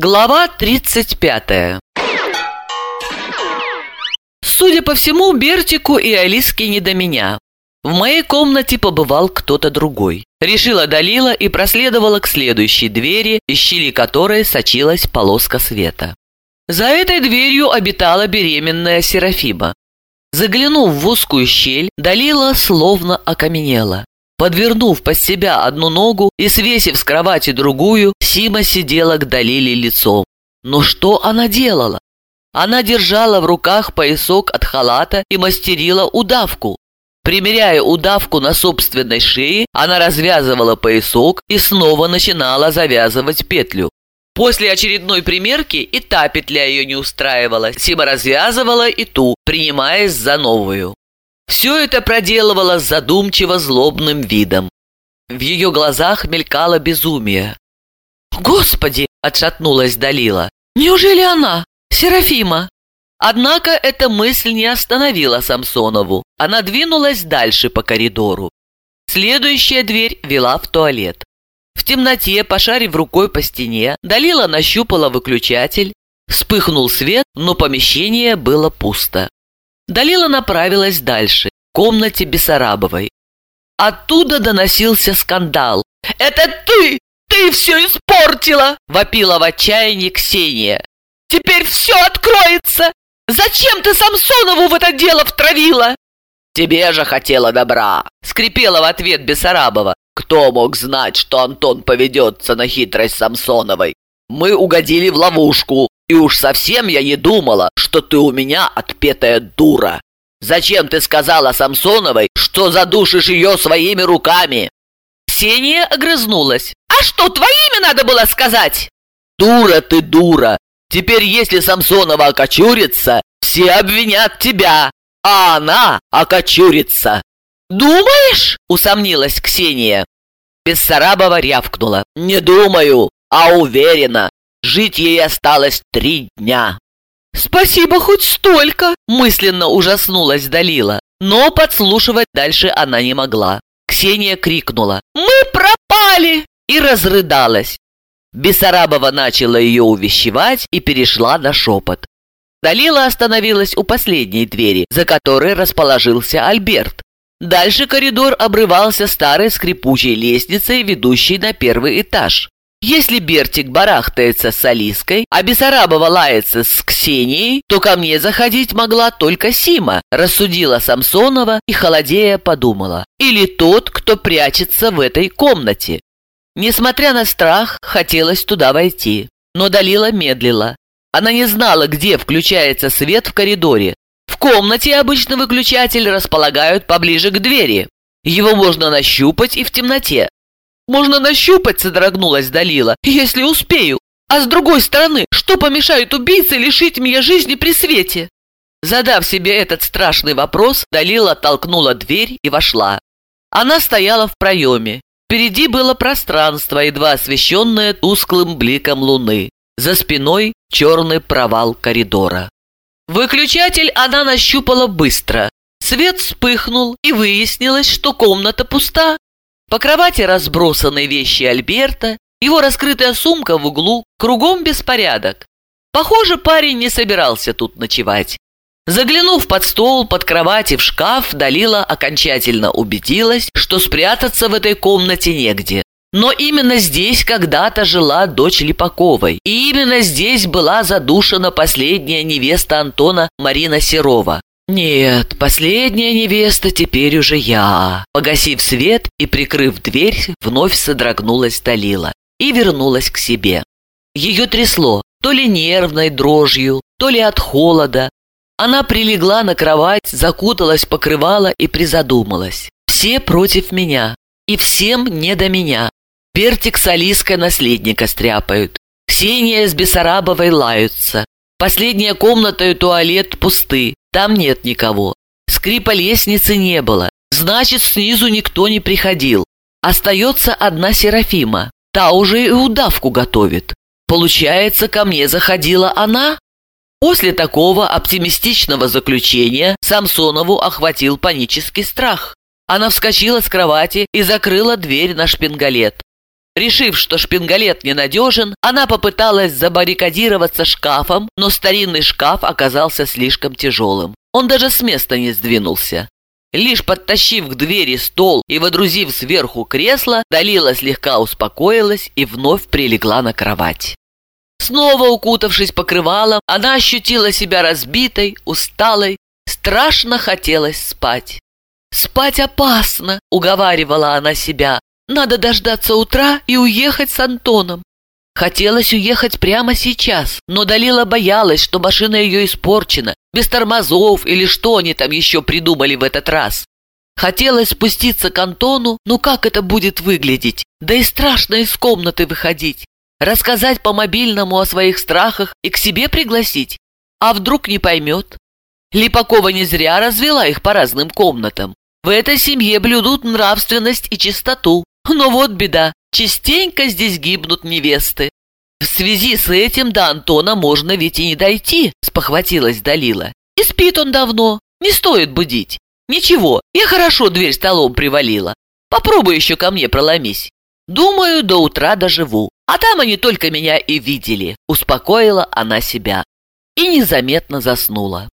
Глава 35 Судя по всему, Бертику и Алиске не до меня. В моей комнате побывал кто-то другой. Решила Далила и проследовала к следующей двери, из щели которой сочилась полоска света. За этой дверью обитала беременная Серафима. Заглянув в узкую щель, Далила словно окаменела. Подвернув под себя одну ногу и свесив с кровати другую, Сима сидела к Далиле лицом. Но что она делала? Она держала в руках поясок от халата и мастерила удавку. Примеряя удавку на собственной шее, она развязывала поясок и снова начинала завязывать петлю. После очередной примерки и та петля ее не устраивала. Сима развязывала и ту, принимаясь за новую. Все это проделывала с задумчиво злобным видом. В ее глазах мелькало безумие. «Господи!» – отшатнулась Далила. «Неужели она? Серафима?» Однако эта мысль не остановила Самсонову. Она двинулась дальше по коридору. Следующая дверь вела в туалет. В темноте, пошарив рукой по стене, Далила нащупала выключатель. Вспыхнул свет, но помещение было пусто. Далила направилась дальше, к комнате Бессарабовой. Оттуда доносился скандал. «Это ты! Ты все испортила!» – вопила в отчаянии Ксения. «Теперь все откроется! Зачем ты Самсонову в это дело втравила?» «Тебе же хотела добра!» – скрипела в ответ Бессарабова. «Кто мог знать, что Антон поведется на хитрость Самсоновой? Мы угодили в ловушку, и уж совсем я не думала, что ты у меня отпетая дура. Зачем ты сказала Самсоновой, что задушишь ее своими руками?» Ксения огрызнулась. «А что, твоими надо было сказать?» «Дура ты, дура! Теперь, если Самсонова окочурится, все обвинят тебя, а она окочурится!» «Думаешь?» – усомнилась Ксения. Бессарабова рявкнула. «Не думаю, а уверена. Жить ей осталось три дня». «Спасибо хоть столько!» – мысленно ужаснулась Далила. Но подслушивать дальше она не могла. Ксения крикнула «Мы пропали!» и разрыдалась. Бессарабова начала ее увещевать и перешла на шепот. Далила остановилась у последней двери, за которой расположился Альберт. Дальше коридор обрывался старой скрипучей лестницей, ведущей на первый этаж. Если Бертик барахтается с Алиской, а Бессарабова лается с Ксенией, то ко мне заходить могла только Сима, рассудила Самсонова и, холодея, подумала. Или тот, кто прячется в этой комнате. Несмотря на страх, хотелось туда войти. Но Далила медлила. Она не знала, где включается свет в коридоре. В комнате обычно выключатель располагают поближе к двери. Его можно нащупать и в темноте. Можно нащупать, содрогнулась Далила, если успею. А с другой стороны, что помешает убийце лишить меня жизни при свете? Задав себе этот страшный вопрос, Далила толкнула дверь и вошла. Она стояла в проеме. Впереди было пространство, едва освещенное тусклым бликом луны. За спиной черный провал коридора. Выключатель она нащупала быстро. Свет вспыхнул, и выяснилось, что комната пуста. По кровати разбросаны вещи Альберта, его раскрытая сумка в углу, кругом беспорядок. Похоже, парень не собирался тут ночевать. Заглянув под стол, под кровать и в шкаф, Далила окончательно убедилась, что спрятаться в этой комнате негде. Но именно здесь когда-то жила дочь Липаковой, и именно здесь была задушена последняя невеста Антона Марина Серова. «Нет, последняя невеста теперь уже я». Погасив свет и прикрыв дверь, вновь содрогнулась Далила и вернулась к себе. Ее трясло то ли нервной дрожью, то ли от холода. Она прилегла на кровать, закуталась покрывала и призадумалась. «Все против меня, и всем не до меня. Бертик с Алиской наследника стряпают. Ксения с Бессарабовой лаются. Последняя комната и туалет пусты. Там нет никого. Скрипа лестницы не было. Значит, снизу никто не приходил. Остается одна Серафима. Та уже и удавку готовит. Получается, ко мне заходила она? После такого оптимистичного заключения Самсонову охватил панический страх. Она вскочила с кровати и закрыла дверь на шпингалет. Решив, что шпингалет ненадежен, она попыталась забаррикадироваться шкафом, но старинный шкаф оказался слишком тяжелым. Он даже с места не сдвинулся. Лишь подтащив к двери стол и водрузив сверху кресло, Далила слегка успокоилась и вновь прилегла на кровать. Снова укутавшись покрывалом, она ощутила себя разбитой, усталой, страшно хотелось спать. «Спать опасно», — уговаривала она себя. «Надо дождаться утра и уехать с Антоном». Хотелось уехать прямо сейчас, но Далила боялась, что машина ее испорчена, без тормозов или что они там еще придумали в этот раз. Хотелось спуститься к Антону, но как это будет выглядеть? Да и страшно из комнаты выходить. Рассказать по мобильному о своих страхах и к себе пригласить? А вдруг не поймет? Липакова не зря развела их по разным комнатам. В этой семье блюдут нравственность и чистоту. Но вот беда, частенько здесь гибнут невесты. В связи с этим до Антона можно ведь и не дойти, спохватилась Далила. И спит он давно, не стоит будить. Ничего, я хорошо дверь столом привалила. Попробуй еще ко мне проломись. Думаю, до утра доживу. А там они только меня и видели. Успокоила она себя. И незаметно заснула.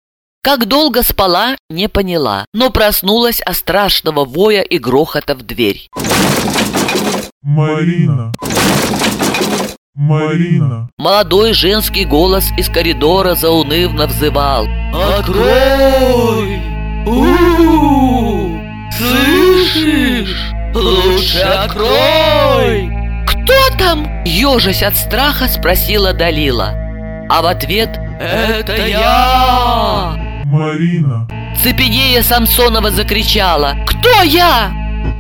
Как долго спала, не поняла, но проснулась от страшного воя и грохота в дверь. Марина. Марина. Молодой женский голос из коридора заунывно взывал. «Открой! у, -у, -у! Слышишь? Лучше открой!» «Кто там?» – ежась от страха спросила Далила. А в ответ «Это я!» Марина. Цепенея Самсонова закричала «Кто я?»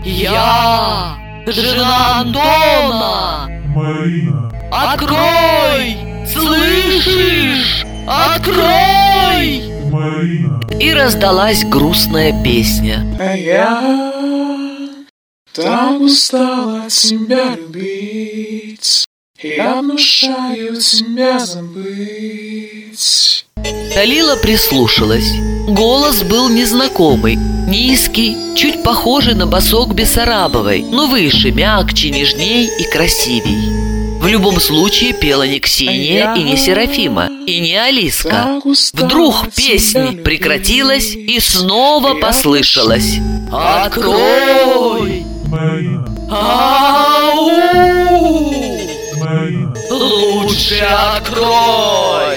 «Я! Жена Антона!» Марина. «Открой! Слышишь? Открой!» Марина. И раздалась грустная песня. А я так устала тебя любить, Я внушаю тебя забыть. Далила прислушалась. Голос был незнакомый, низкий, чуть похожий на босок Бессарабовой, но выше, мягче, нежней и красивей. В любом случае пела не Ксения и не Серафима, и не Алиска. Вдруг песня прекратилась и снова послышалась. «Открой!» «Ау! Лучше открой!»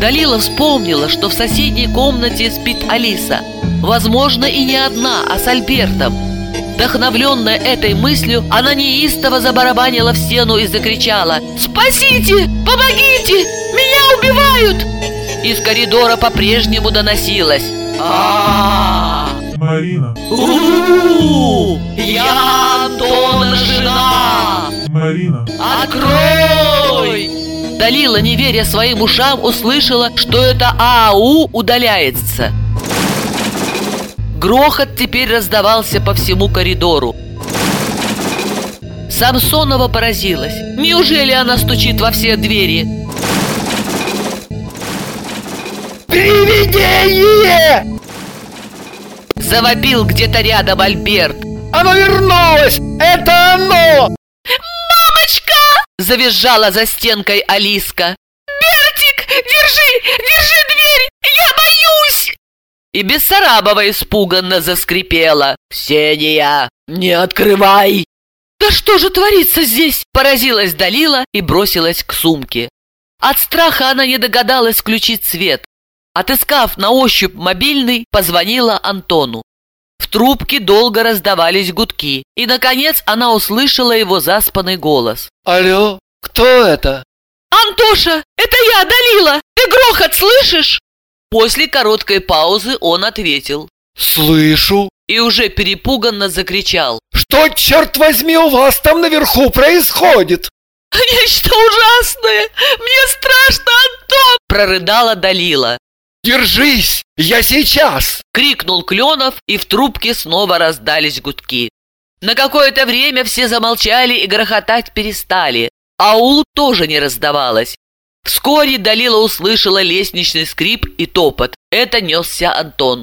Далила вспомнила, что в соседней комнате спит Алиса. Возможно, и не одна, а с Альбертом. Вдохновленная этой мыслью, она неистово забарабанила в стену и закричала «Спасите! Помогите! Меня убивают!» Из коридора по-прежнему доносилось Марина. Я Антона жена! Марина. Открой! Далила, не веря своим ушам, услышала, что это ААУ удаляется. Грохот теперь раздавался по всему коридору. Самсонова поразилась. Неужели она стучит во все двери? Привидение! Завопил где-то рядом Альберт. Оно вернулось! Это оно! Завизжала за стенкой Алиска. «Бертик, держи, держи дверь! Я боюсь!» И Бессарабова испуганно заскрипела. «Ксения, не открывай!» «Да что же творится здесь?» – поразилась Далила и бросилась к сумке. От страха она не догадалась включить свет. Отыскав на ощупь мобильный, позвонила Антону. Трубке долго раздавались гудки, и, наконец, она услышала его заспанный голос. Алло, кто это? «Антоша, это я, Далила! Ты грохот слышишь?» После короткой паузы он ответил Слышу. и уже перепуганно закричал. Что, черт возьми, у вас там наверху происходит? «Нечто ужасное! Мне страшно, Антон!» прорыдала Далила. Держись, я сейчас. Крикнул Кленов, и в трубке снова раздались гудки. На какое-то время все замолчали и грохотать перестали. Аул тоже не раздавалось. Вскоре Далила услышала лестничный скрип и топот. Это несся Антон.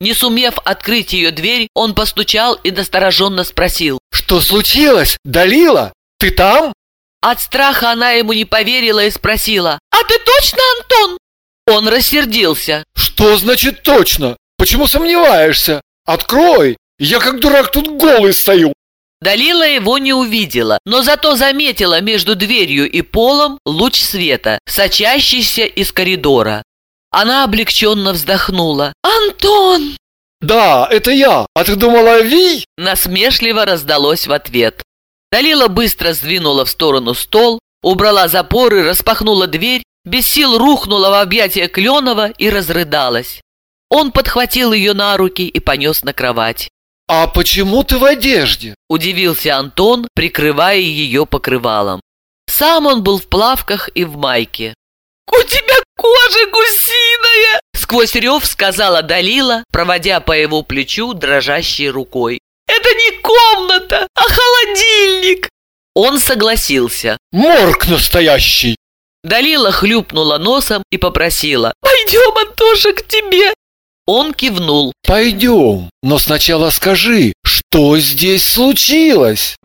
Не сумев открыть ее дверь, он постучал и настороженно спросил. Что случилось? Далила? Ты там? От страха она ему не поверила и спросила. «А ты точно Антон?» Он рассердился. Что значит точно? Почему сомневаешься? Открой! Я как дурак тут голый стою. Далила его не увидела, но зато заметила между дверью и полом луч света, сочащийся из коридора. Она облегченно вздохнула. «Антон!» Да, это я. А ты думала, Ви? Насмешливо раздалось в ответ. Далила быстро сдвинула в сторону стол, убрала запоры, распахнула дверь, без сил рухнула в объятия Кленова и разрыдалась. Он подхватил ее на руки и понес на кровать. А почему ты в одежде? Удивился Антон, прикрывая ее покрывалом. Сам он был в плавках и в майке. «У тебя кожа гусиная!» Сквозь рев сказала Далила, проводя по его плечу дрожащей рукой. «Это не комната, а холодильник!» Он согласился. Морг настоящий. Далила хлюпнула носом и попросила. «Пойдем, Антоша, к тебе!» Он кивнул. Пойдем, но сначала скажи, что здесь случилось?